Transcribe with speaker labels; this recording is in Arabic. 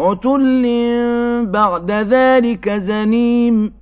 Speaker 1: عُتُلٍّ بَعْدَ ذَٰلِكَ زَنِيمٍ